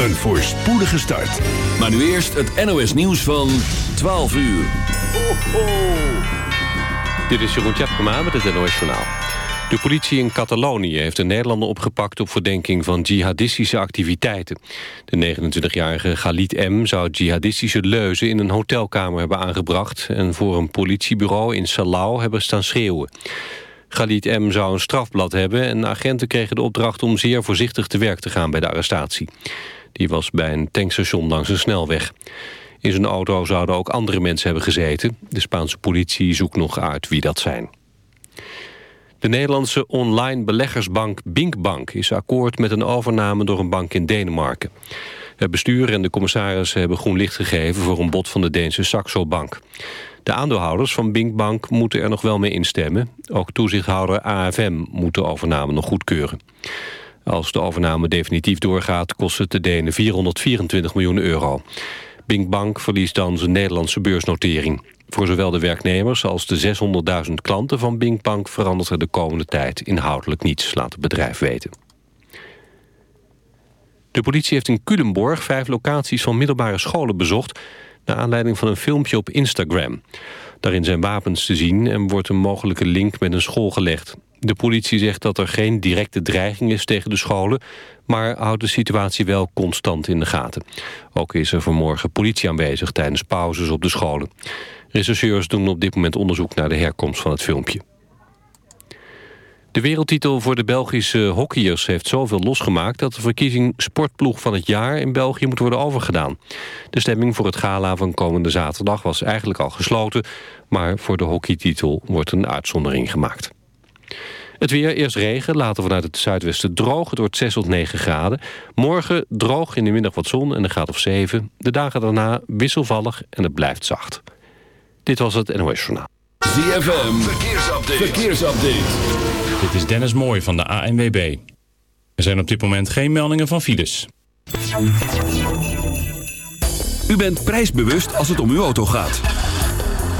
Een voorspoedige start. Maar nu eerst het NOS nieuws van 12 uur. Ho. Dit is Jeroen Tjepkema met het NOS Journaal. De politie in Catalonië heeft een Nederlander opgepakt... op verdenking van jihadistische activiteiten. De 29-jarige Galit M. zou jihadistische leuzen... in een hotelkamer hebben aangebracht... en voor een politiebureau in Salau hebben staan schreeuwen. Galit M. zou een strafblad hebben... en agenten kregen de opdracht om zeer voorzichtig te werk te gaan bij de arrestatie. Die was bij een tankstation langs een snelweg. In zijn auto zouden ook andere mensen hebben gezeten. De Spaanse politie zoekt nog uit wie dat zijn. De Nederlandse online beleggersbank Binkbank is akkoord met een overname door een bank in Denemarken. Het bestuur en de commissarissen hebben groen licht gegeven voor een bod van de Deense Saxo Bank. De aandeelhouders van Binkbank moeten er nog wel mee instemmen. Ook toezichthouder AFM moet de overname nog goedkeuren. Als de overname definitief doorgaat kost het de Denen 424 miljoen euro. Binkbank verliest dan zijn Nederlandse beursnotering. Voor zowel de werknemers als de 600.000 klanten van Binkbank verandert er de komende tijd inhoudelijk niets, laat het bedrijf weten. De politie heeft in Culemborg vijf locaties van middelbare scholen bezocht... naar aanleiding van een filmpje op Instagram. Daarin zijn wapens te zien en wordt een mogelijke link met een school gelegd. De politie zegt dat er geen directe dreiging is tegen de scholen... maar houdt de situatie wel constant in de gaten. Ook is er vanmorgen politie aanwezig tijdens pauzes op de scholen. Rechercheurs doen op dit moment onderzoek naar de herkomst van het filmpje. De wereldtitel voor de Belgische hockeyers heeft zoveel losgemaakt... dat de verkiezing sportploeg van het jaar in België moet worden overgedaan. De stemming voor het gala van komende zaterdag was eigenlijk al gesloten... maar voor de hockeytitel wordt een uitzondering gemaakt. Het weer, eerst regen, later vanuit het zuidwesten droog. Het wordt 6 tot 9 graden. Morgen droog, in de middag wat zon en een graad of 7. De dagen daarna wisselvallig en het blijft zacht. Dit was het NOS Journaal. ZFM, verkeersupdate. verkeersupdate. Dit is Dennis Mooij van de ANWB. Er zijn op dit moment geen meldingen van files. U bent prijsbewust als het om uw auto gaat.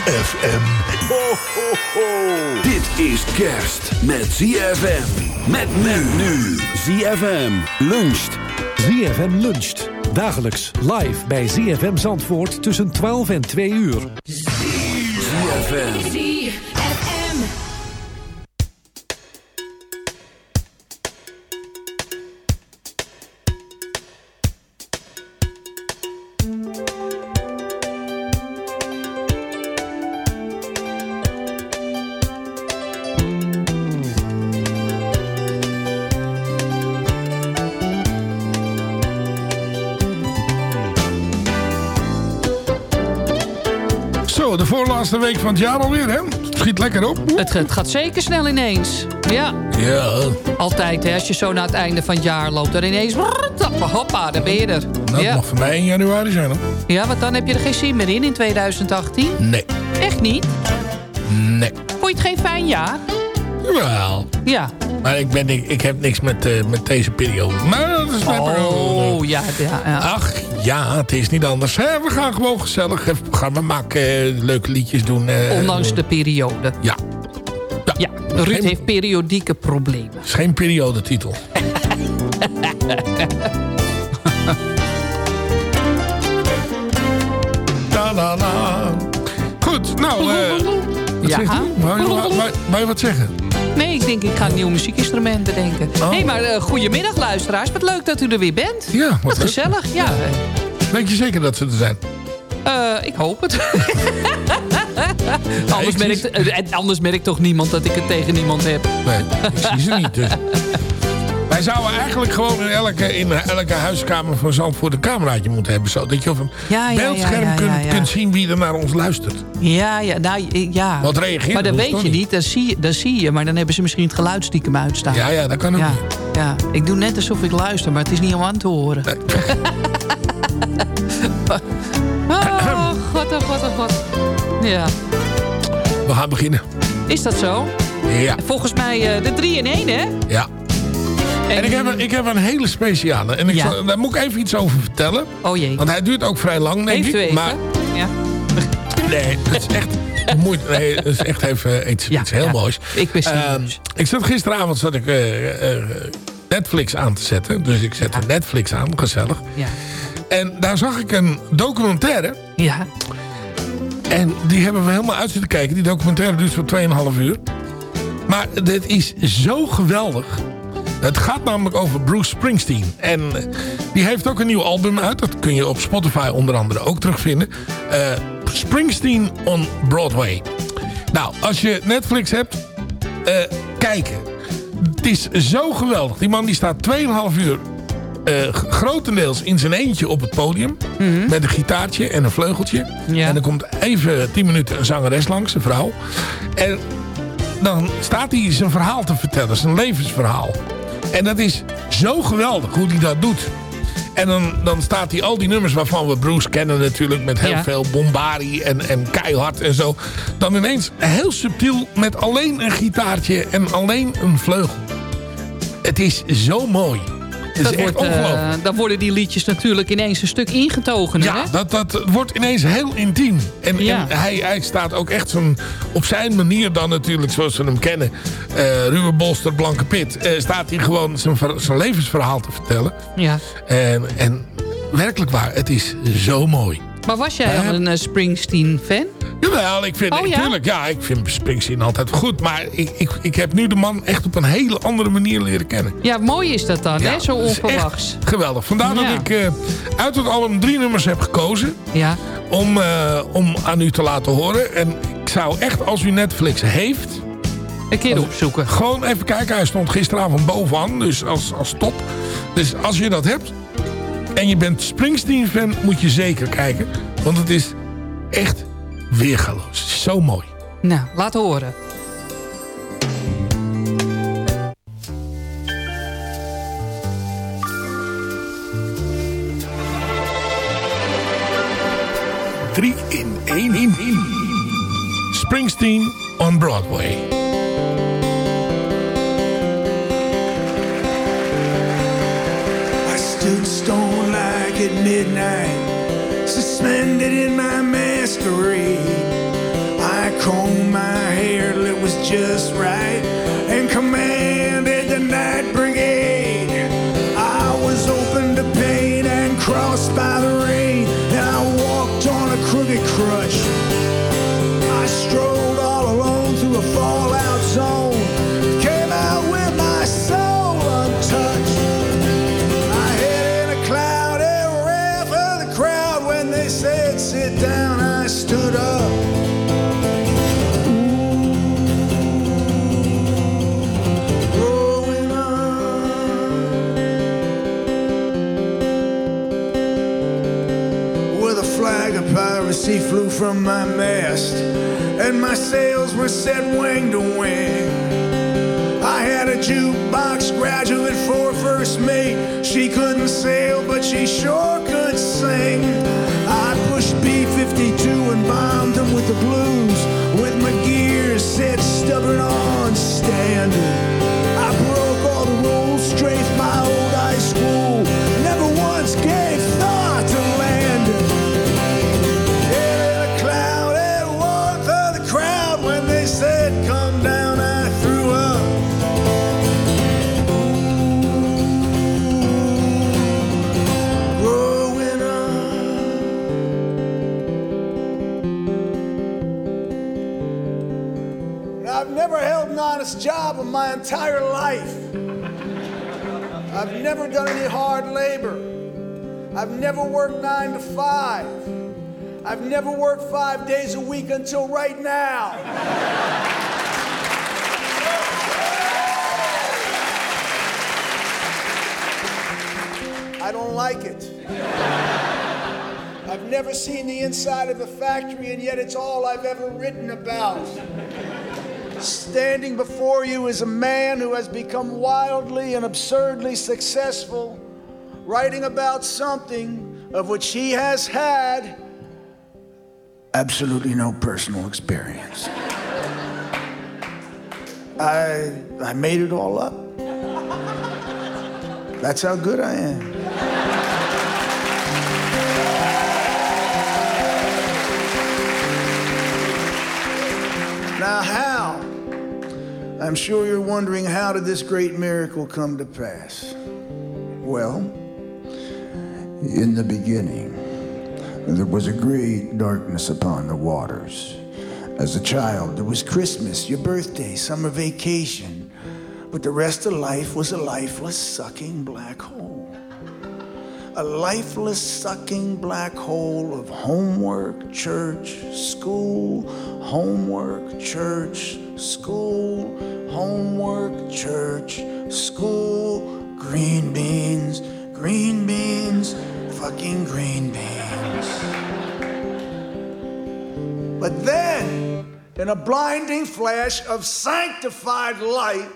ZFM. Ho, ho, ho. Dit is kerst met ZFM. Met men nu. ZFM luncht. ZFM luncht. Dagelijks live bij ZFM Zandvoort tussen 12 en 2 uur. ZFM. De voorlaatste week van het jaar alweer, hè? Het schiet lekker op. Het, het gaat zeker snel ineens. Ja. Ja. Altijd, hè, als je zo naar het einde van het jaar loopt... dan ineens... Hoppa, daar ben je er. Nou, ja. mag voor mij in januari zijn, hoor. ja, want dan heb je er geen zin meer in in 2018. Nee. Echt niet? Nee. Vond je het geen fijn jaar? Jawel. Ja. Maar ik, ben, ik, ik heb niks met, eh, met deze periode. Maar dat is. Oh, ja, ja, ja. Ach, ja, het is niet anders. Hè? We gaan gewoon gezellig even programma maken. eh, leuke liedjes doen. eh, Ondanks de periode. Ja. Ja, Ruud geen- heeft periodieke problemen. Het is geen periodetitel. La la la. Goed, nou... eh wat Ja. zegt u? Wou je, wou, wou- wou je wat zeggen? Nee, ik denk ik ga een nieuw muziekinstrument bedenken. Hé, Oh. hey, maar eh, goedemiddag luisteraars. Wat leuk dat u er weer bent. Ja, wat Wat gezellig. Ja, Weet je zeker dat ze er zijn? eh, ik hoop het. anders, merkt, eh, anders merkt toch niemand dat ik het tegen niemand heb. Nee, ik zie ze niet. Dus. Wij zouden eigenlijk gewoon in elke, in elke huiskamer van Zandvoort een cameraatje moeten hebben. Zodat je op een Ja, ja, beeldscherm ja, kunt, kunt zien wie er naar ons luistert. Ja, ja, nou, ja. Wat reageert Maar dat weet je niet? niet. Dat zie, je, dat zie je. Maar dan hebben ze misschien het geluid stiekem uitstaan. Ja, ja, dat kan ook ja. Ik doe net alsof ik luister, maar het is niet om aan te horen. oh, god, oh, god, oh, god. Ja. We gaan beginnen. Is dat zo? Ja. Volgens mij eh, de 3 in 1, hè? ja. En ik heb, een, ik heb een hele speciale. En ik Ja. zal- daar moet ik even iets over vertellen. Oh jee. Want hij duurt ook vrij lang, denk u ik. even? Maar Ja. nee, dat is echt moeite. Nee, dat is echt even iets, Ja, iets heel moois. Ik ben Ehm, serieus. ik zat gisteravond zat ik, eh, eh, Netflix aan te zetten. Dus ik zette Netflix aan, gezellig. Ja. En daar zag ik een documentaire. Ja. En die hebben we helemaal uit zitten kijken. Die documentaire duurt zo'n 2,5 uur. Maar dit is zo geweldig. Het gaat namelijk over Bruce Springsteen. En eh, die heeft ook een nieuw album uit. Dat kun je op Spotify onder andere ook terugvinden. Eh, Springsteen on Broadway. Nou, als je Netflix hebt, eh, kijken. Het is zo geweldig. Die man die staat 2,5 uur grotendeels in zijn eentje op het podium. Met een gitaartje en een vleugeltje. Ja. En dan komt even 10 minuten een zangeres langs, een vrouw. En dan staat hij zijn verhaal te vertellen. Zijn levensverhaal. En dat is zo geweldig hoe hij dat doet. En dan, dan staat hij al die nummers waarvan we Bruce kennen natuurlijk. Met heel Ja. veel bombari en, en keihard en zo. Dan ineens heel subtiel met alleen een gitaartje en alleen een vleugel. Het is zo mooi. Dat is echt wordt, ongelooflijk. dan worden die liedjes natuurlijk ineens een stuk ingetogen. Ja, hè? dat, dat wordt ineens heel intiem. En, Ja. en hij, hij staat ook echt zijn, op zijn manier dan natuurlijk, zoals we hem kennen. eh Ruwe Bolster, Blanke Pit. eh, staat hij gewoon zijn, zijn levensverhaal te vertellen. Ja. En, en werkelijk waar, het is zo mooi. Maar was jij al Eh, een eh, Springsteen-fan? Jawel, ik vind, Oh, ja? natuurlijk, ja, ik vind Springsteen altijd goed. Maar ik, ik, ik heb nu de man echt op een hele andere manier leren kennen. Ja, mooi is dat dan, Ja, hè? Zo onverwachts. Geweldig. Vandaar Ja. dat ik eh, uit het album drie nummers heb gekozen. Ja. om, om aan u te laten horen. En ik zou echt, als u Netflix heeft... Een keer opzoeken. Gewoon even kijken. Hij stond gisteravond bovenaan, dus als, als top. Dus als je dat hebt en je bent Springsteen-fan, moet je zeker kijken. Want het is echt weergaloos. Zo mooi. Nou, laat horen. Drie in één in. Springsteen on Broadway. I stood stone at midnight, suspended in my masquerade. I combed my hair till it was just right, and commanded from my mast. And my sails were set wing to wing. I had a jukebox graduate for first mate. She couldn't sail, but she sure could sing. I pushed B 52 and bombed my entire life. I've never done any hard labor. I've never worked nine to five. I've never worked five days a week until right now. I don't like it. I've never seen the inside of a factory, and yet it's all I've ever written about. Standing before you is a man who has become wildly and absurdly successful, writing about something of which he has had absolutely no personal experience. I, I made it all up. That's how good I am. Now, how? I'm sure you're wondering how did this great miracle come to pass? Well, in the beginning, there was a great darkness upon the waters. As a child, it was Christmas, your birthday, summer vacation, but the rest of life was a lifeless, sucking black hole. A lifeless, sucking black hole of homework, church, school, homework, church, school, homework, church, school, green beans, green beans, fucking green beans. But then, in a blinding flash of sanctified light,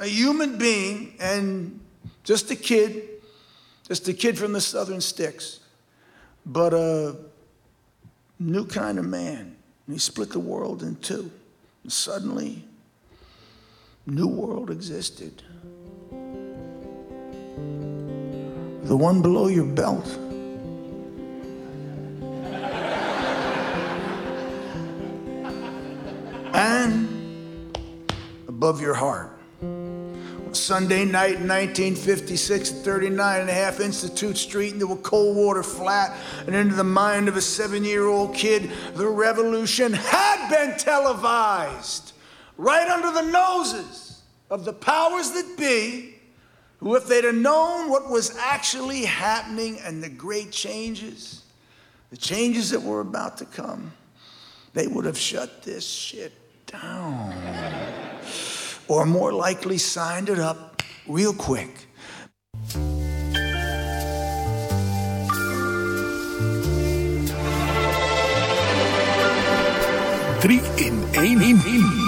a human being and just a kid, just a kid from the southern sticks, but a new kind of man. And he split the world in two. And suddenly, new world existed. The one below your belt. And above your heart. Sunday night in 1956 at 39 and a half Institute Street into a cold water flat and into the mind of a seven year old kid, the revolution had been televised right under the noses of the powers that be, who, if they'd have known what was actually happening and the great changes, the changes that were about to come, they would have shut this shit down or more likely signed it up real quick. Drie in één.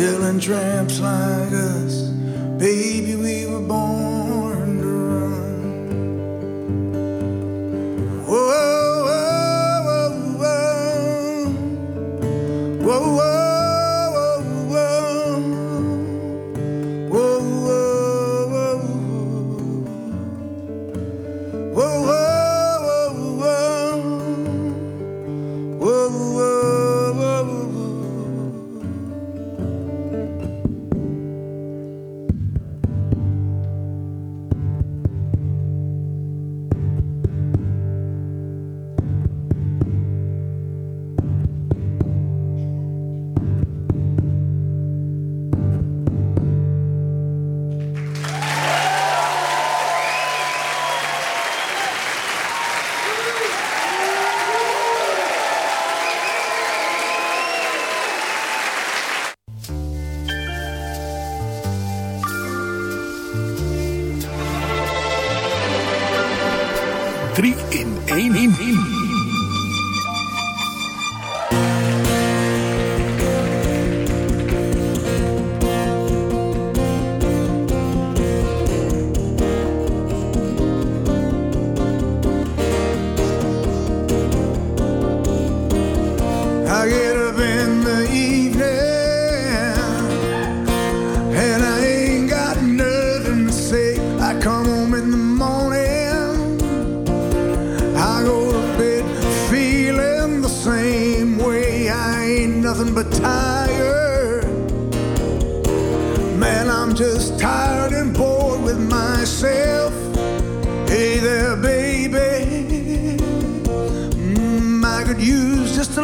Telling tramps like us, baby, we were born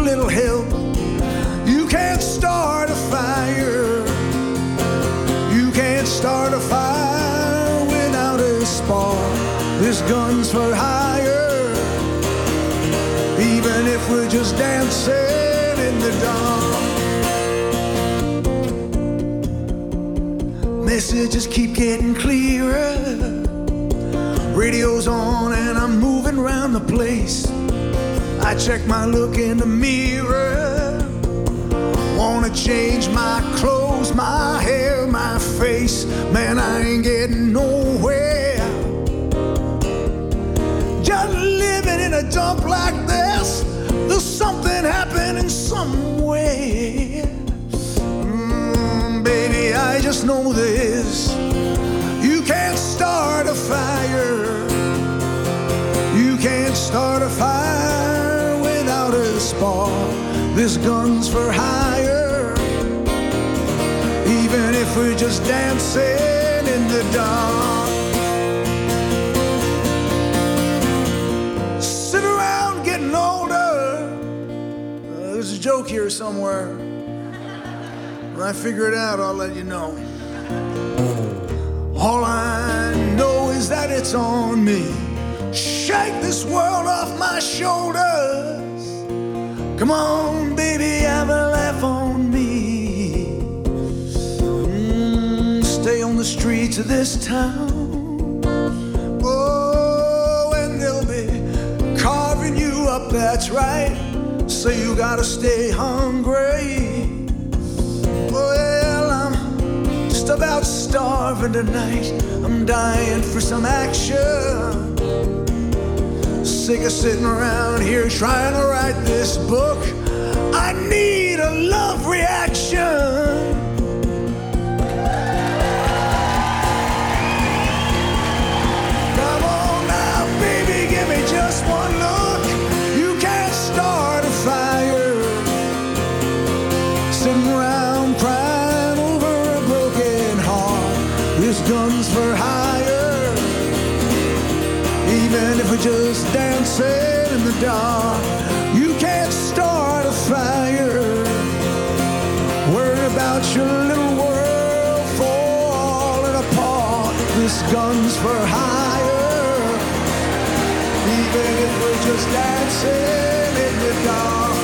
little help. You can't start a fire. You can't start a fire without a spark. This gun's for hire. Even if we're just dancing in the dark. Messages keep getting clearer. Radio's on and I'm moving around the place. I check my look in the mirror. Wanna change my clothes, my hair, my face. Man, I ain't getting nowhere. Just living in a dump like this. There's something happening somewhere. Mm, baby, I just know this. You can't start a fire. You can't start a fire. This gun's for hire. Even if we're just dancing in the dark. Sit around getting older. Uh, there's a joke here somewhere. When I figure it out, I'll let you know. All I know is that it's on me. Shake this world off my shoulders. Come on, baby, have a laugh on me. Mm, stay on the streets of this town. Oh, and they'll be carving you up, that's right. So you gotta stay hungry. Well, I'm just about starving tonight. I'm dying for some action. Sick of sitting around here trying to write this book. I need a love reaction. Come on now, baby, give me just one love. Dark. You can't start a fire. Worry about your little world falling apart. This gun's for hire. Even if we're just dancing in the dark.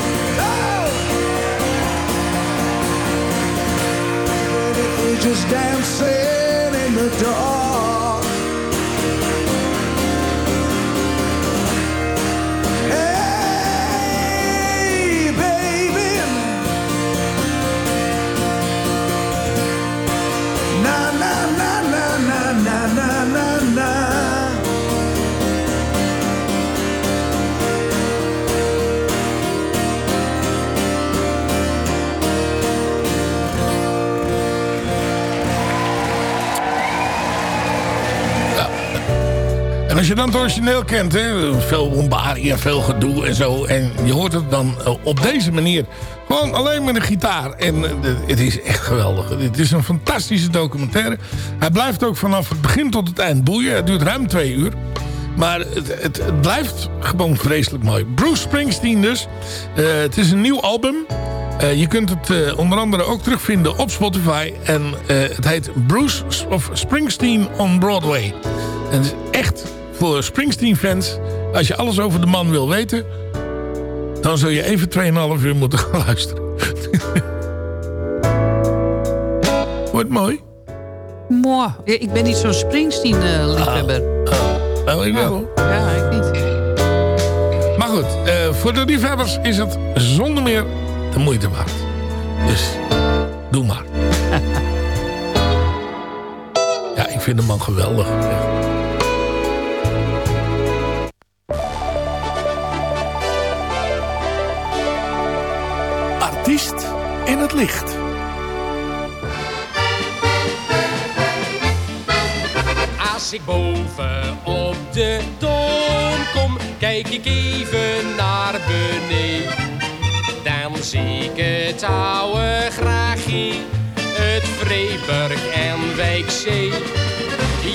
Even if we're just dancing in the dark. Als je dan het origineel kent, hè, veel bombarie en veel gedoe en zo. En je hoort het dan eh, op deze manier. Gewoon alleen met een gitaar. En eh, het is echt geweldig. Het is een fantastische documentaire. Hij blijft ook vanaf het begin tot het eind boeien. Het duurt ruim twee uur. Maar het, het, blijft gewoon vreselijk mooi. Bruce Springsteen dus. Eh, het is een nieuw album. Je kunt het onder andere ook terugvinden op Spotify. En het heet Bruce of Springsteen on Broadway. En het is echt voor Springsteen fans. Als je alles over de man wil weten. Dan zul je even 2,5 uur moeten gaan luisteren. Wordt mooi. Mooi. Ik ben niet zo'n Springsteen-liefhebber. Nou, ik wel. Ja, ik niet. Maar goed, eh, voor de liefhebbers is het zonder meer de moeite waard. Dus doe maar. ja, ik vind de man geweldig. In het licht. Als ik boven op de toon kom, kijk ik even naar beneden. Dan zie ik het oude graagje, het Vreeburg en Wijkzee.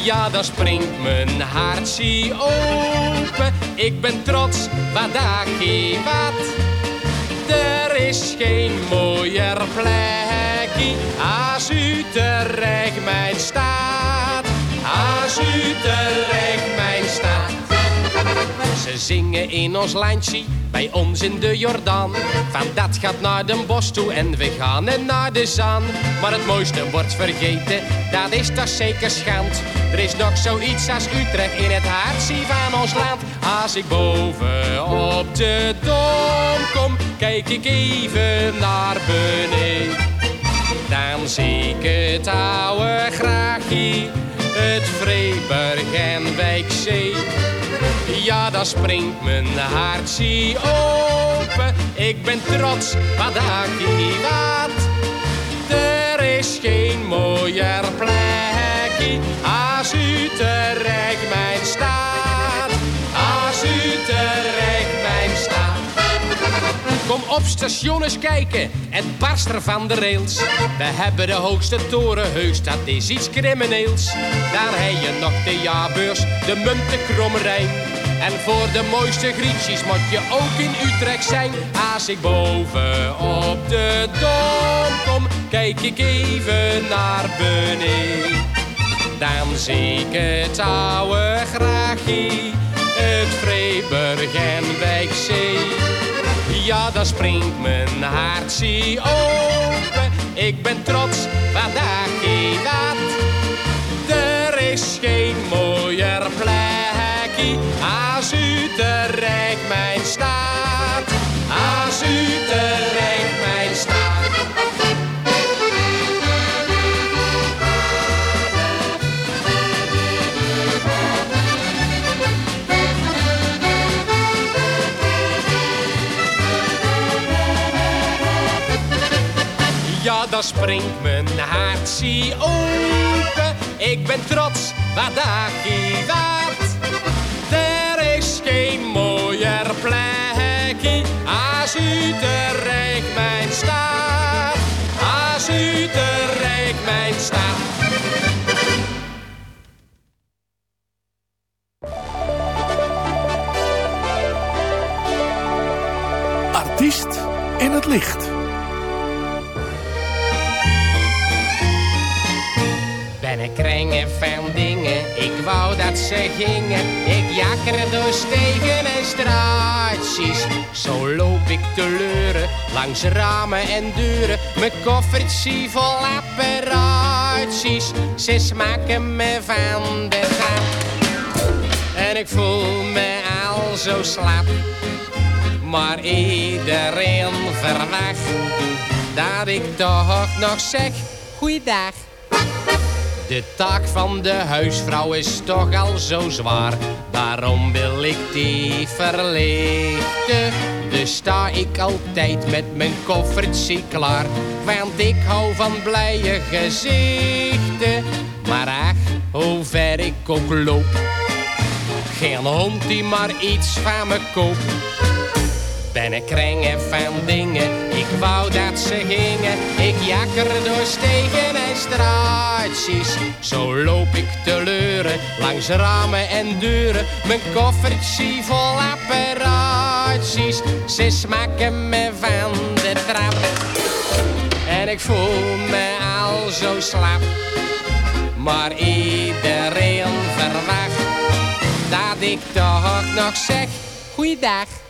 Ja, dan springt mijn hartje open. Ik ben trots, wat ik wat. Is geen mooier plekje als Utrecht mijn staat. Als Utrecht. Ze zingen in ons landje, bij ons in de Jordaan. Van dat gaat naar Den Bosch toe en we gaan er naar de Zaan. Maar het mooiste wordt vergeten, dat is toch zeker schand. Er is nog zoiets als Utrecht in het hartje van ons land. Als ik boven op de dom kom, kijk ik even naar beneden. Dan zie ik het oude graagje, het Vreeburg en Wijkzee. Ja, dan springt mijn hartje open. Ik ben trots, ik wat. Er is geen mooier plekje als Utrecht Kom op station eens kijken, het barst er van de rails. We hebben de hoogste toren heus, dat is iets crimineels. Daar heb je nog de jaarbeurs, de munt, de kromme Rijn. En voor de mooiste grietjes moet je ook in Utrecht zijn. Als ik boven op de dom kom, kijk ik even naar beneden. Dan zie ik het oude graagje, het Vreeburg en Wijkzee. Ja, dan springt mijn hartje open. Ik ben trots, wat ik wat. Er is geen mooier plekje als Utrecht mijn staat. Als Utrecht springt mijn hart, zie open. Ik ben trots, wat daar waard. Er is geen mooier plekje, als Utrecht mijn staat. Als Utrecht mijn staat. Artiest in het licht. Kringen van dingen, ik wou dat ze gingen. Ik jakker door stegen en straatjes. Zo loop ik te leuren, langs ramen en deuren. Mijn koffertje vol apparaatjes. Ze smaken me van de trap. En ik voel me al zo slap. Maar iedereen verwacht dat ik toch nog zeg, goeiedag. De taak van de huisvrouw is toch al zo zwaar. Daarom wil ik die verlichten. Dus sta ik altijd met mijn koffertje klaar. Want ik hou van blije gezichten. Maar ach, hoe ver ik ook loop. Geen hond die maar iets van me koopt. Ben ik kringen van dingen, ik wou dat ze gingen. Ik jakker door stegen en straatjes. Zo loop ik te leuren, langs ramen en deuren. Mijn koffertje vol apparaatjes. Ze smaken me van de trap. En ik voel me al zo slap. Maar iedereen verwacht dat ik toch nog zeg, goeiedag.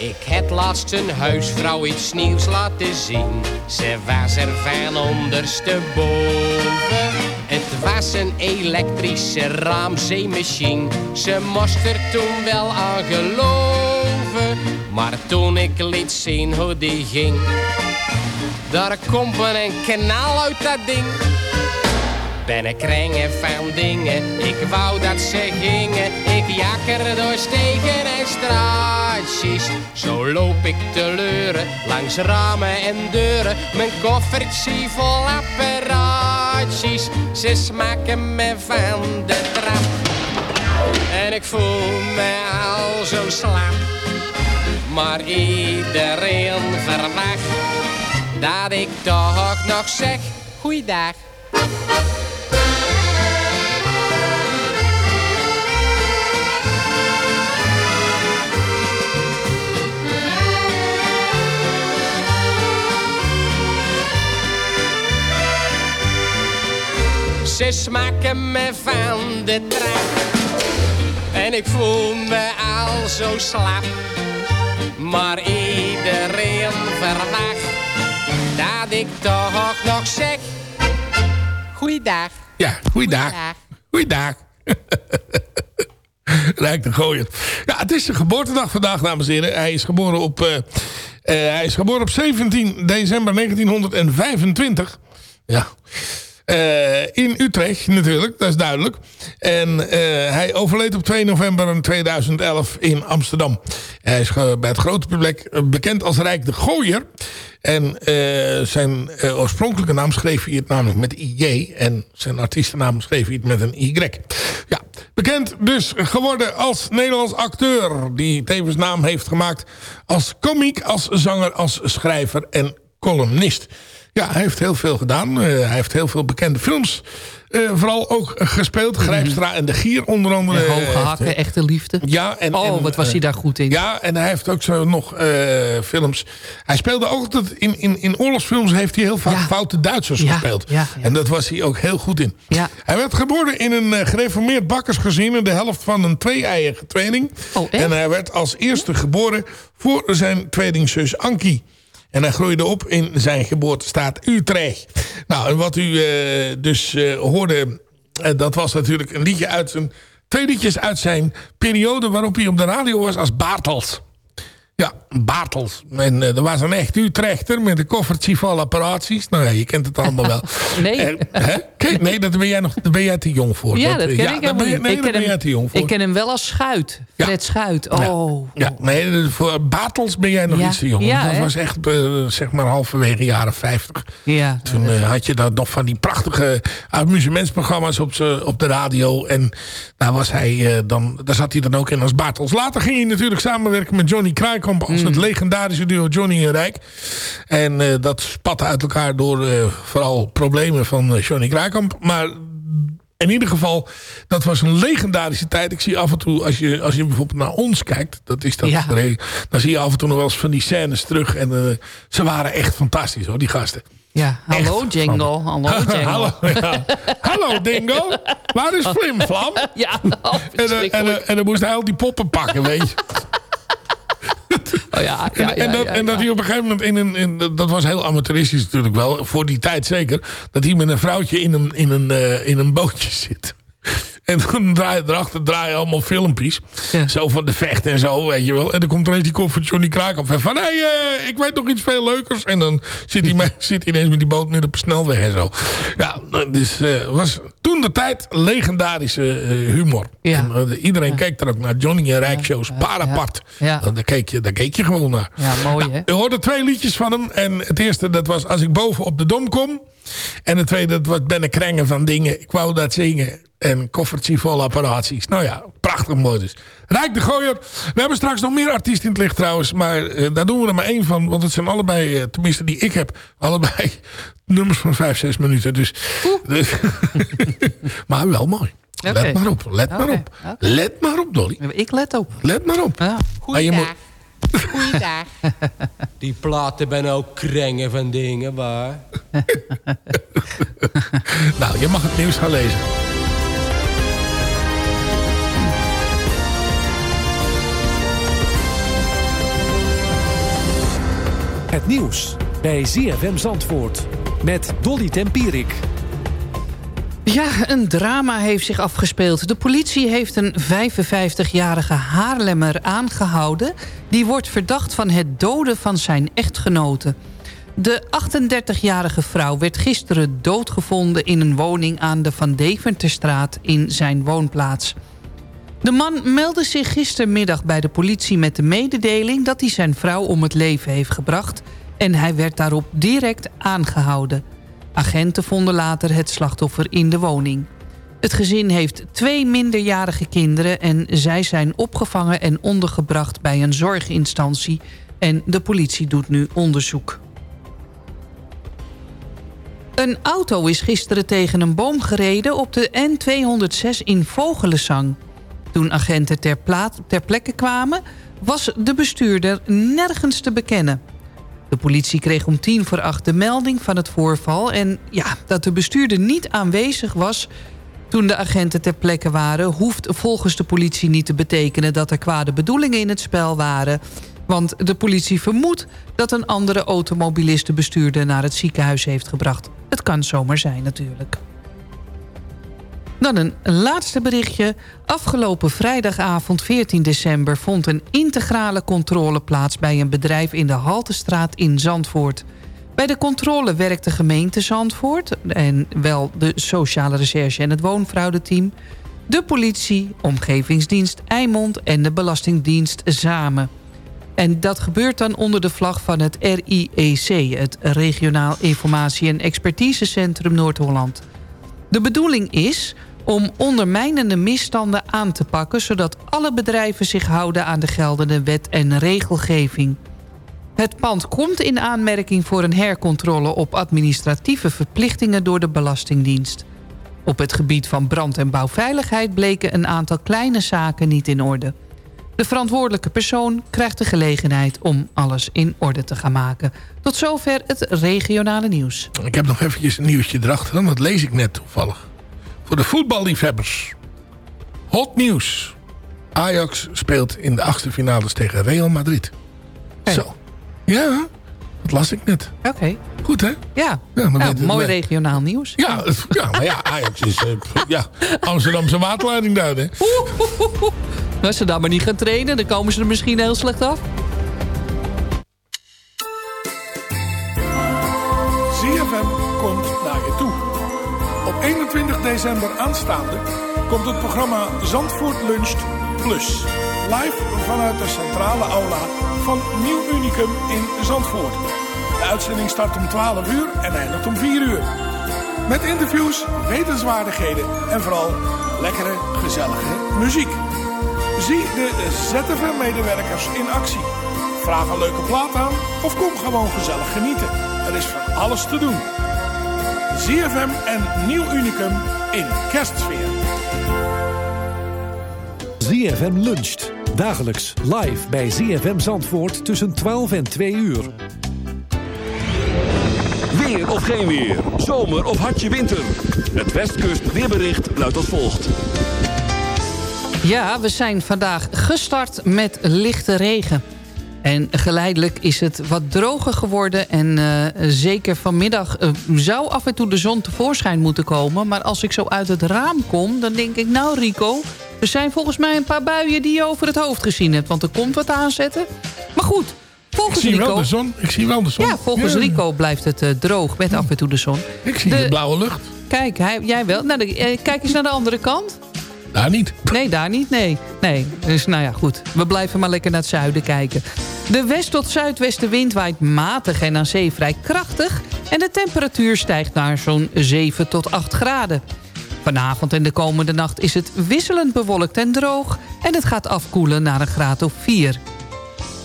Ik heb laatst een huisvrouw iets nieuws laten zien. Ze was er van ondersteboven. Het was een elektrische raamzeemachine. Ze moest er toen wel aan geloven. Maar toen ik liet zien hoe die ging. Daar komt een kanaal uit dat ding. Ben ik kringen van dingen, ik wou dat ze gingen. Ik jakker door stegen en straatjes. Zo loop ik te leuren, langs ramen en deuren. Mijn koffertje vol apparaatjes. Ze smaken me van de trap. En ik voel me al zo slap. Maar iedereen verwacht dat ik toch nog zeg, goeiedag. Ze smaken me van de trap. En ik voel me al zo slap. Maar iedereen verwacht dat ik toch nog zeg. Goeiedag. Ja, goeiedag. Goeiedag. Rijk de gooien. Ja, het is zijn geboortedag vandaag, dames en heren. Hij is geboren op, eh, eh, hij is geboren op 17 december 1925. Ja. Eh, in Utrecht natuurlijk, dat is duidelijk. En eh, hij overleed op 2 november 2011 in Amsterdam. Hij is bij het grote publiek eh, bekend als Rijk de Gooier. En zijn oorspronkelijke naam schreef hij het namelijk met IJ. En zijn artiestennaam schreef hij het met een Y. Ja, bekend dus geworden als Nederlands acteur. Die tevens naam heeft gemaakt als komiek, als zanger, als schrijver en columnist. Ja, hij heeft heel veel gedaan. Eh, hij heeft heel veel bekende films eh, vooral ook gespeeld. Grijpstra en de Gier onder andere. Hoge heeft- hakken, echte liefde. Ja, en, oh, en, wat was eh, hij daar goed in. Ja, en hij heeft ook zo nog eh, films. Hij speelde ook altijd in, in, in oorlogsfilms heeft hij heel vaak foute Duitsers Ja, gespeeld. ja, En dat was hij ook heel goed in. Ja. Hij werd geboren in een eh, gereformeerd bakkersgezin. in De helft van een twee-eiige tweeling. Oh, en hij werd als eerste geboren voor zijn tweelingzus Ankie. En hij groeide op in zijn geboortestaat Utrecht. Nou, en wat u eh, dus eh, hoorde... eh, dat was natuurlijk een liedje uit zijn... Twee liedjes uit zijn periode waarop hij op de radio was als Bartels. Ja, Bartels. En eh, er was een echt Utrechter met een koffertje vol apparaties. Nou ja, je kent het allemaal wel. Nee. En, hè? Kijk, nee, daar ben jij nog daar ben jij te jong voor. Ja, dat ken ik helemaal niet. Nee, ken ben jij hem, te jong voor. ik ken hem wel als Schuit. Fred Schuit. Oh. Ja, nee, voor Bartels ben jij nog Ja. iets te jong. Ja, dat hè? was echt, eh, zeg maar, halverwege jaren 50. Ja. Toen eh, had je dan nog van die prachtige amusementsprogramma's op, op de radio. En daar, was hij, eh, dan, daar zat hij dan ook in als Bartels. Later ging hij natuurlijk samenwerken met Johnny Als het legendarische duo Johnny en Rijk. En eh, dat spatte uit elkaar door eh, vooral problemen van eh, Johnny Kraaikamp. Maar In ieder geval, dat was een legendarische tijd. Ik zie af en toe, als je, als je bijvoorbeeld naar ons kijkt... Dat is dat Ja. dan zie je af en toe nog wel eens van die scènes terug. En ze waren echt fantastisch hoor, die gasten. Ja, hallo Echt jingle, hallo jingle. Hallo, ja. Hallo Dingo, waar is Flimflam? Ja, En, eh, en, eh, en dan moest hij al die poppen pakken, weet je. Oh ja, ja, ja, en, en dat, en dat hij op een gegeven moment in een... In, dat- dat was heel amateuristisch natuurlijk wel. Voor die tijd zeker. Dat hij met een vrouwtje in een, in een, eh, in een bootje zit. En dan draaien erachter draaien allemaal filmpjes. Zo van de vecht en zo, weet je wel. En dan komt er eens die van Johnny Kraakhoff. En van, hé, hey, ik weet nog iets veel leukers. En dan zit hij, zit hij ineens met die boot midden op een snelweg en zo. Ja, dus eh was toen de tijd legendarische eh, humor. En, eh, iedereen keek er ook naar. Johnny en Rijk shows, paar apart. Ja. Daar, keek je, daar keek je gewoon naar. Ja, mooi hè. We hoorden twee liedjes van hem. En het eerste, dat was Als ik boven op de dom kom. En het tweede, dat was Ben krengen van dingen. Ik wou dat zingen. En koffertje vol apparaties. Nou ja, prachtig mooi dus. Rijk de Gooier. We hebben straks nog meer artiesten in het licht trouwens. Maar eh, daar doen we er maar één van. Want het zijn allebei, eh, tenminste die ik heb. Allebei nummers van vijf, zes minuten. Dus, dus maar wel mooi. Let maar op, let maar op. Let maar op, Dolly. Ik let op. Let maar op. Ja. Maar je moet- Goeiedag. Die platen ben ook krengen van dingen, waar? Nou, je mag het nieuws gaan lezen. Het nieuws bij ZFM Zandvoort met Dolly Tempierik. Ja, een drama heeft zich afgespeeld. De politie heeft een 55-jarige Haarlemmer aangehouden... die wordt verdacht van het doden van zijn echtgenote. De 38-jarige vrouw werd gisteren doodgevonden... in een woning aan de Van Deventerstraat in zijn woonplaats. De man meldde zich gistermiddag bij de politie met de mededeling... dat hij zijn vrouw om het leven heeft gebracht... en hij werd daarop direct aangehouden. Agenten vonden later het slachtoffer in de woning. Het gezin heeft twee minderjarige kinderen... en zij zijn opgevangen en ondergebracht bij een zorginstantie... en de politie doet nu onderzoek. Een auto is gisteren tegen een boom gereden op de N206 in Vogelenzang. Toen agenten ter, plekke kwamen, was de bestuurder nergens te bekennen. De politie kreeg om tien voor acht de melding van het voorval... en ja, dat de bestuurder niet aanwezig was toen de agenten ter plekke waren... hoeft volgens de politie niet te betekenen dat er kwade bedoelingen in het spel waren... want de politie vermoedt dat een andere automobilist de bestuurder naar het ziekenhuis heeft gebracht. Het kan zomaar zijn natuurlijk. Dan een laatste berichtje. Afgelopen vrijdagavond 14 december vond een integrale controle plaats... bij een bedrijf in de Haltestraat in Zandvoort. Bij de controle werkt de gemeente Zandvoort... en wel de sociale recherche en het woonfraudeteam... de politie, omgevingsdienst Eimond en de Belastingdienst samen. En dat gebeurt dan onder de vlag van het RIEC... het Regionaal Informatie- en Expertisecentrum Noord-Holland. De bedoeling is om ondermijnende misstanden aan te pakken... zodat alle bedrijven zich houden aan de geldende wet en regelgeving. Het pand komt in aanmerking voor een hercontrole op administratieve verplichtingen door de Belastingdienst. Op het gebied van brand- en bouwveiligheid bleken een aantal kleine zaken niet in orde. De verantwoordelijke persoon krijgt de gelegenheid om alles in orde te gaan maken. Tot zover het regionale nieuws. Ik heb nog eventjes een nieuwtje erachter. Dat lees ik net toevallig. Voor de voetballiefhebbers. Hot nieuws. Ajax speelt in de achtste finales tegen Real Madrid. Zo. Ja, dat las ik net. Oké. Goed, hè? Ja, Nou, mooi regionaal nieuws. Ja, het- ja, maar ja, Ajax is eh, ja, Amsterdamse waterleiding daar, hè? Als ze daar maar niet gaan trainen, dan komen ze er misschien heel slecht af. ZFM komt naar je toe. Op 21 december aanstaande komt het programma Zandvoort Luncht Plus. Live vanuit de centrale aula van Nieuw Unicum in Zandvoort. De uitzending start om 12 uur en eindigt om 4 uur. Met interviews, wetenswaardigheden en vooral lekkere, gezellige muziek. Zie de ZFM-medewerkers in actie. Vraag een leuke plaat aan of kom gewoon gezellig genieten. Er is van alles te doen. ZFM en Nieuw Unicum in kerstsfeer. ZFM luncht. Dagelijks live bij ZFM Zandvoort tussen 12 en 2 uur. Weer of geen weer. Zomer of hartje winter. Het Westkust weerbericht luidt als volgt. Ja, we zijn vandaag gestart met lichte regen. En geleidelijk is het wat droger geworden. En eh, zeker vanmiddag eh, zou af en toe de zon tevoorschijn moeten komen. Maar als ik zo uit het raam kom, dan denk ik... nou Rico, er zijn volgens mij een paar buien die je over het hoofd gezien hebt. Want er komt wat aanzetten. Maar goed, Ik volgens zie Rico... wel de zon. Ik zie wel de zon. Ja, volgens Ja. Rico blijft het eh, droog met af en toe de zon. Ik zie de, blauwe lucht. Kijk, hij, jij wel. Nou, de- kijk eens naar de andere kant. Daar niet. Nee, daar niet. Nee. nee. Dus nou ja, goed. We blijven maar lekker naar het zuiden kijken. De west- tot zuidwestenwind waait matig en aan zee vrij krachtig. En de temperatuur stijgt naar zo'n 7 tot 8 graden. Vanavond en de komende nacht is het wisselend bewolkt en droog. En het gaat afkoelen naar een graad of 4.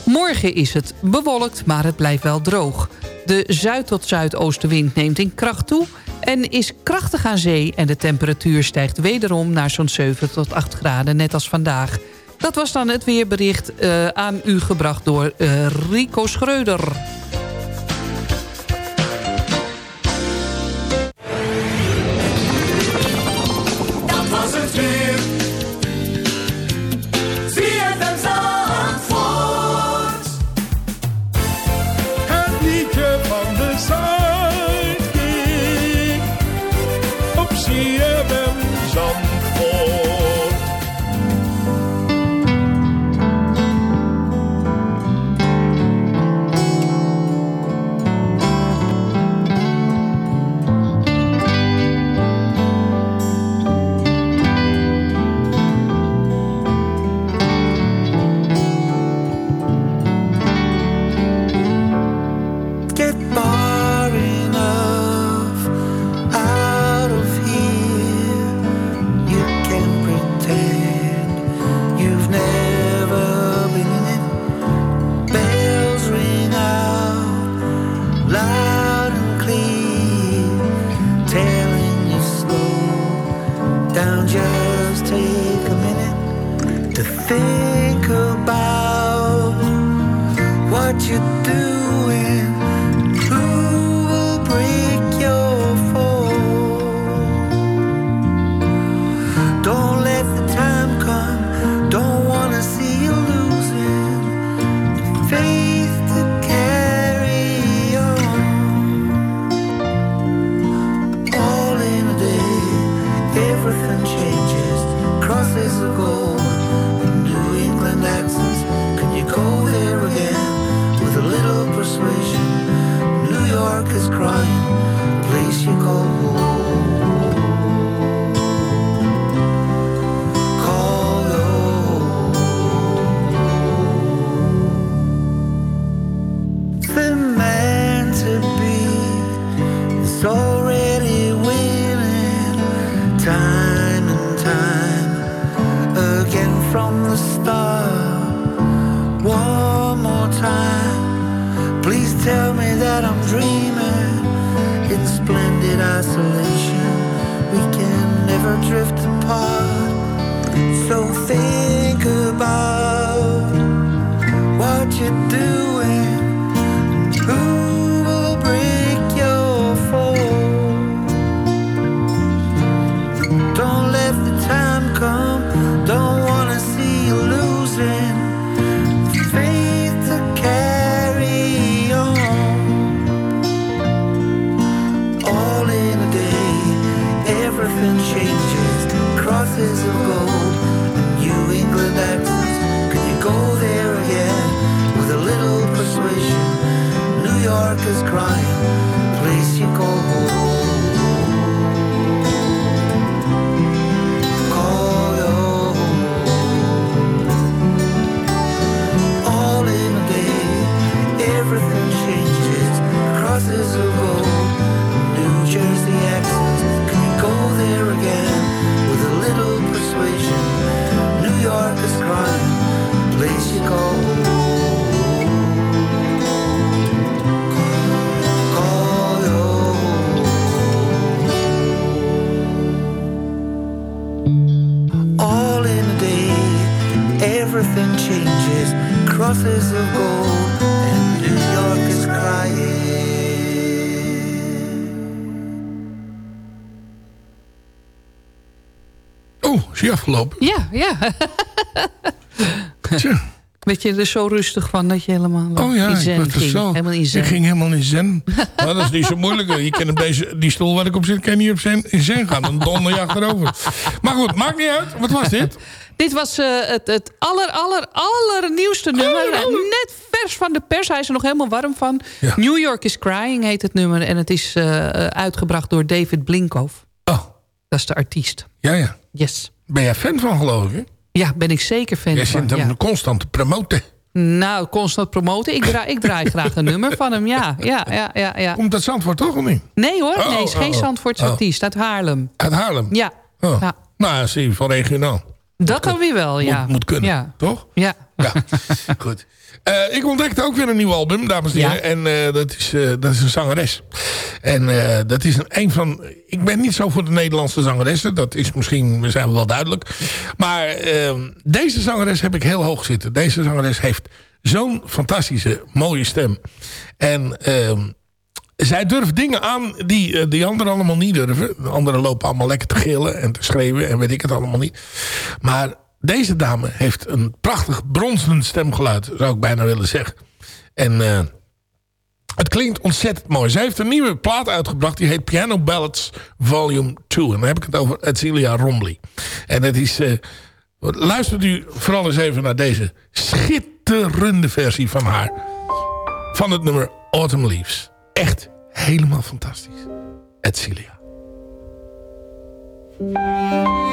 Morgen is het bewolkt, maar het blijft wel droog. De zuid- tot zuidoostenwind neemt in kracht toe en is krachtig aan zee... en de temperatuur stijgt wederom naar zo'n 7 tot 8 graden, net als vandaag. Dat was dan het weerbericht eh, aan u gebracht door eh, Rico Schreuder. Crying. Nothing changes. Crosses of gold, and New York is crying. Oeh, is hij afgelopen? Ja, ja. Weet je er zo rustig van dat je helemaal Oh ja, in zen ging. zo. Helemaal in zen. Ik ging helemaal in zen. Maar dat is niet zo moeilijk. Je kan op deze, die stoel waar ik op zit, kan je niet op zen, in zen gaan. Dan donder je achterover. Maar goed, maakt niet uit. Wat was dit? Dit was eh, het, het aller, aller, allernieuwste nummer. Net vers van de pers. Hij is er nog helemaal warm van. New York is Crying heet het nummer. En het is eh, eh, uitgebracht door David Blinkhoff. Oh. Dat is de artiest. Ja, ja. Yes. Ben jij fan van, geloof ik? Ja, ben ik zeker fan Jij van. zit hem ja. constant te promoten. Nou, constant promoten. Ik draai, ik draai graag een nummer van hem. Ja, ja, ja, ja. ja. Komt dat Zandvoort toch of niet? Nee hoor, Oh, nee, is geen oh, oh. Zandvoorts Oh. artiest. Uit Haarlem. Uit Haarlem? Ja. Oh. Ja. Nou, zie je, van regionaal. Dat dan weer wel, ja. Moet, moet kunnen, Ja. toch? Ja. Ja, goed. Eh, ik ontdekte ook weer een nieuw album, dames en heren. En eh, dat, is, eh, dat is een zangeres. En dat is een, een van... Ik ben niet zo voor de Nederlandse zangeressen. Dat is misschien, we zijn wel duidelijk. Maar eh, deze zangeres heb ik heel hoog zitten. Deze zangeres heeft zo'n fantastische, mooie stem. En... zij durft dingen aan die eh, die anderen allemaal niet durven. De anderen lopen allemaal lekker te gillen en te schreeuwen en weet ik het allemaal niet. Maar deze dame heeft een prachtig bronzen stemgeluid, zou ik bijna willen zeggen. En eh, het klinkt ontzettend mooi. Zij heeft een nieuwe plaat uitgebracht, die heet Piano Ballads Volume 2. En dan heb ik het over Edcilia Romley. En het is... eh, luistert u vooral eens even naar deze schitterende versie van haar. Van het nummer Autumn Leaves. Echt helemaal fantastisch. Edcilia. The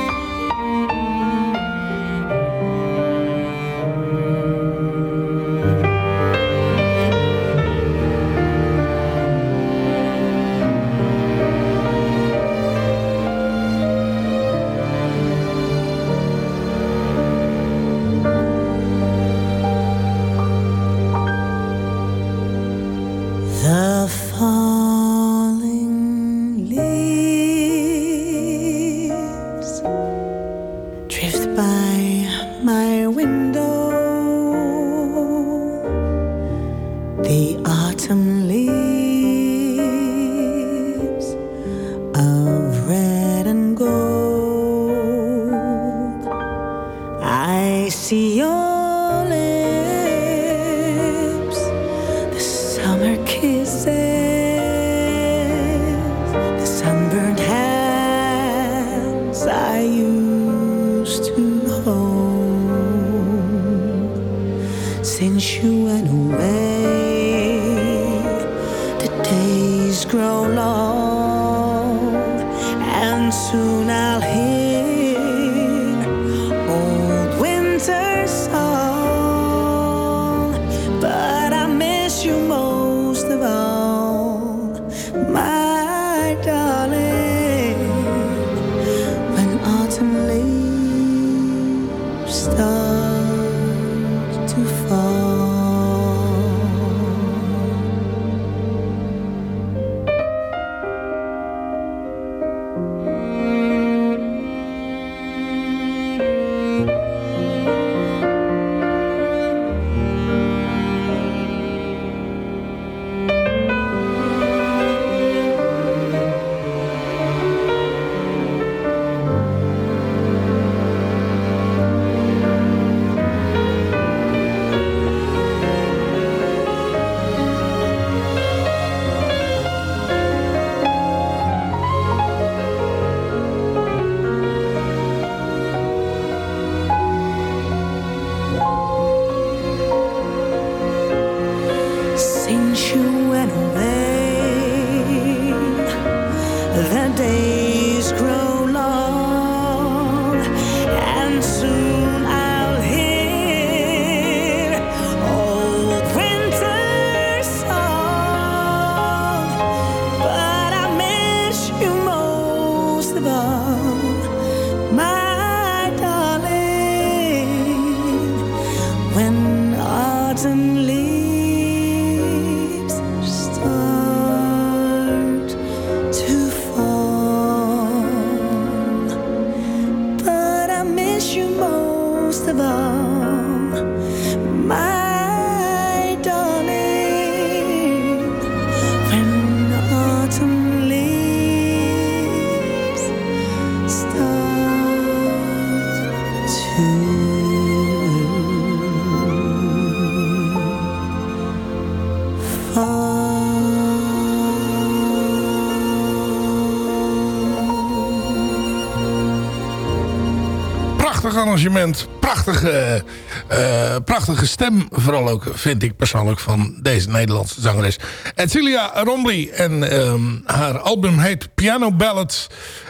arrangement. Prachtige, eh, prachtige stem. Vooral ook vind ik persoonlijk van deze Nederlandse zangeres. Edcilia Rombly. En ehm, haar album heet Piano Ballads.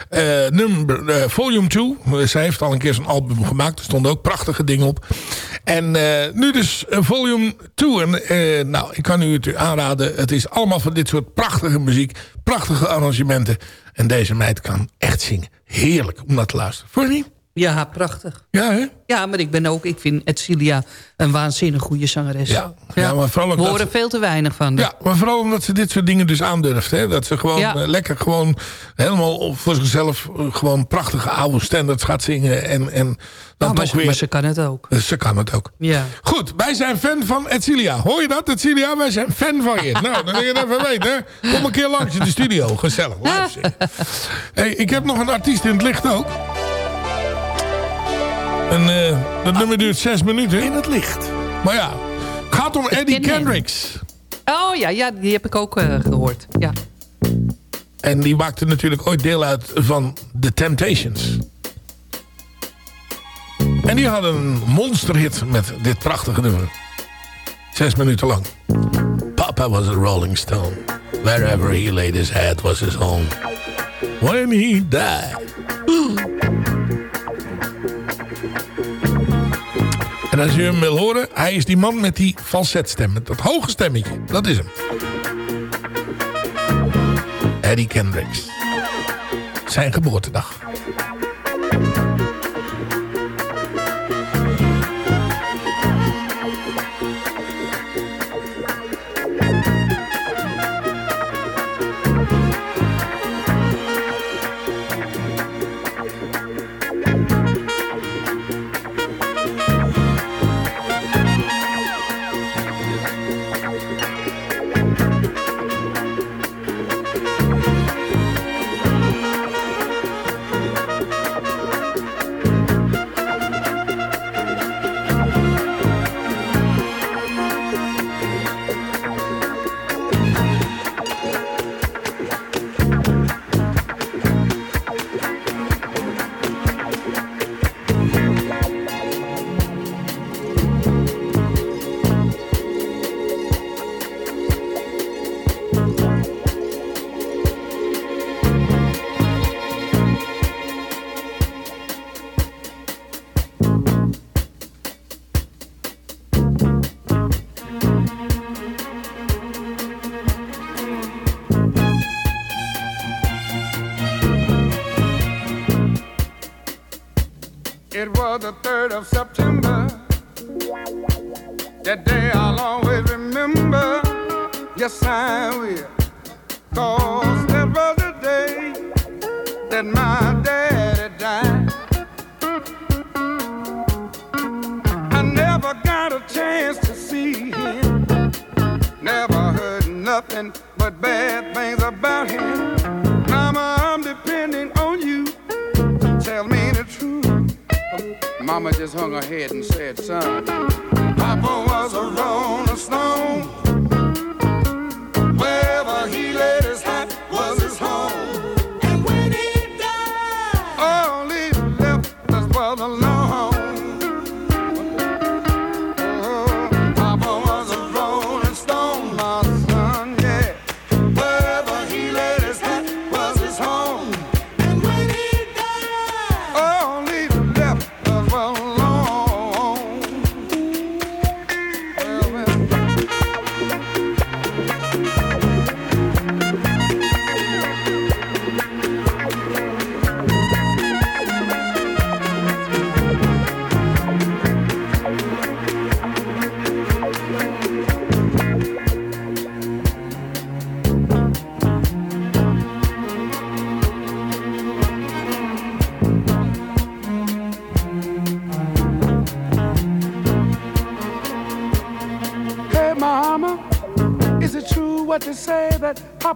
eh, eh, volume 2. Zij heeft al een keer zo'n album gemaakt. Er stonden ook prachtige dingen op. En nu dus volume 2. En nou, ik kan u het aanraden. Het is allemaal van dit soort prachtige muziek. Prachtige arrangementen. En deze meid kan echt zingen. Heerlijk om naar te luisteren. Je niet? Ja, prachtig. Ja, hè? Ja, maar ik ben ook, ik vind Edcilia een waanzinnig goede zangeres. Ja, ja, maar vooral ook We horen ze- veel te weinig van. Ja, maar vooral omdat ze dit soort dingen dus aandurft. Hè? Dat ze gewoon Ja. eh, lekker gewoon helemaal voor zichzelf eh, gewoon prachtige oude standards gaat zingen. En, en dan Oh, maar, toch ze, weer... maar ze kan het ook. Eh, Ze kan het ook. Ja. Goed, wij zijn fan van Edcilia. Hoor je dat, Edcilia? Wij zijn fan van je. nou, dan wil je het even weten. Hè? Kom een keer langs in de studio. Gezellig, live hey, ik heb nog een artiest in het licht ook. En eh, dat nummer duurt zes minuten. In het licht. Maar ja, gaat om Eddie. Kendricks. Oh ja, ja, die heb ik ook eh, gehoord. Ja. En die maakte natuurlijk ooit deel uit van The Temptations. En die hadden een monsterhit met dit prachtige nummer. Zes minuten lang. Papa was a rolling stone. Wherever he laid his head was his home. When he died. En als u hem wil horen, hij is die man met die falsetstem. Dat hoge stemmetje. Dat is hem. Eddie Kendricks. Zijn geboortedag. 3rd of September.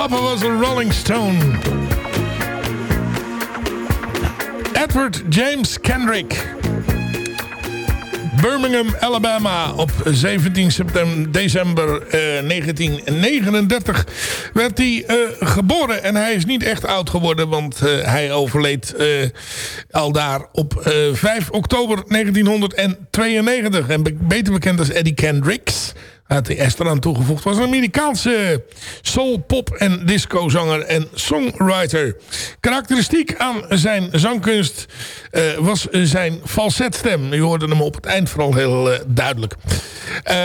Papa was a Rolling Stone. Edward James Kendrick. Birmingham, Alabama. Op 17 september, december eh, 1939 werd hij eh, geboren. En hij is niet echt oud geworden, want eh, hij overleed eh, al daar op eh, 5 oktober 1992. En be- beter bekend als Eddie Kendricks. Had de S eraan toegevoegd. Was een Amerikaanse soul, pop en discozanger en songwriter. Karakteristiek aan zijn zangkunst eh, was zijn falsetstem. U hoorde hem op het eind vooral heel eh, duidelijk. Eh,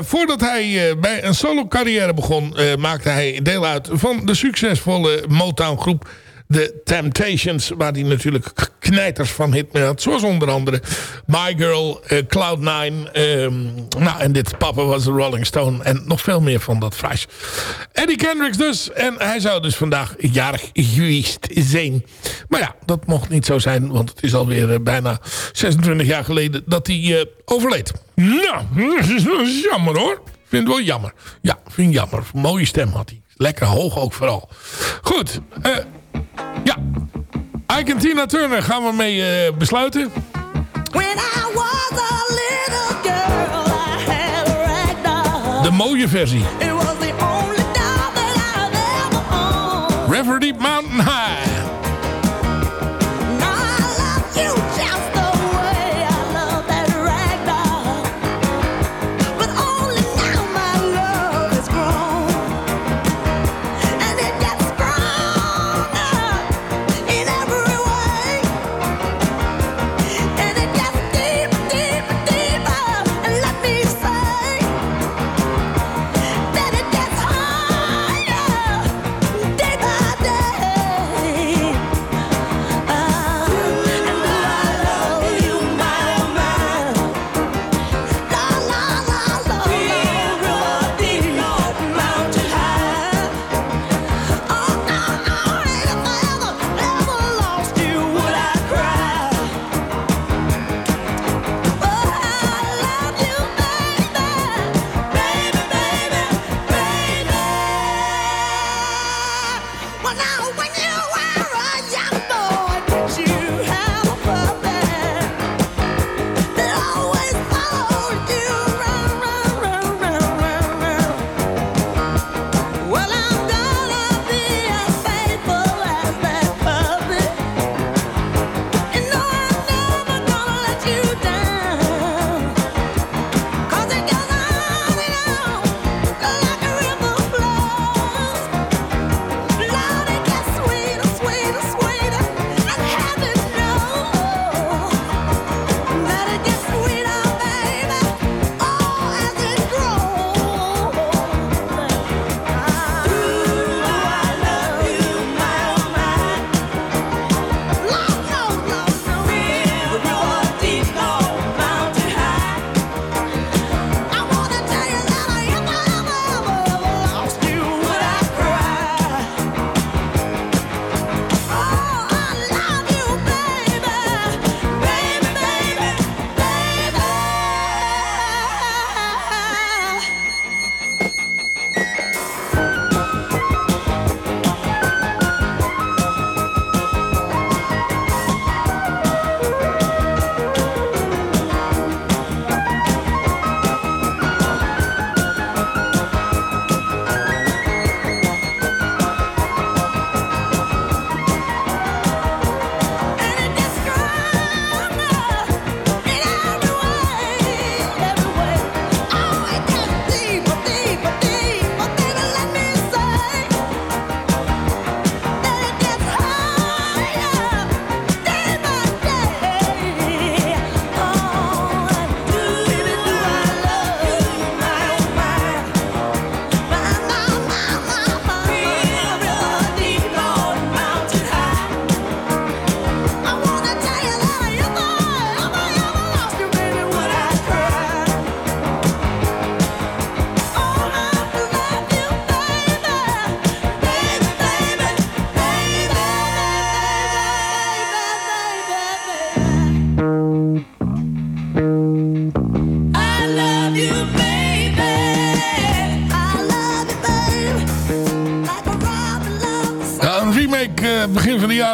voordat hij bij een solo carrière begon... maakte hij deel uit van de succesvolle Motown groep... The Temptations, waar hij natuurlijk knijters van hit mee had. Zoals onder andere My Girl, eh, Cloud9. ehm, nou, en dit Papa was de Rolling Stone. En nog veel meer van dat fraais. Eddie Kendricks dus. En hij zou dus vandaag jarig geweest zijn. Maar ja, dat mocht niet zo zijn. Want het is alweer eh, bijna 26 jaar geleden dat hij eh, overleed. Nou, jammer hoor. Vind wel jammer. Ja, vind jammer. Mooie stem had hij. Lekker hoog ook vooral. Goed. Ja, Ike en Tina Turner gaan we mee eh, besluiten. De mooie versie. River Deep Mountain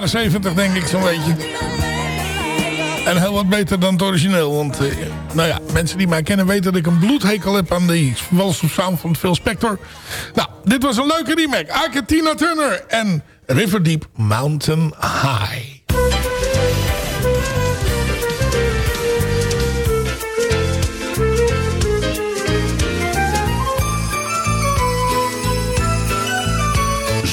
jaren 70 denk ik zo'n beetje. En heel wat beter dan het origineel. Want, eh, nou ja, mensen die mij kennen weten dat ik een bloedhekel heb aan die Walls Sound van Phil Spector. Nou, dit was een leuke remake. Ike Tina Turner en River Deep Mountain High.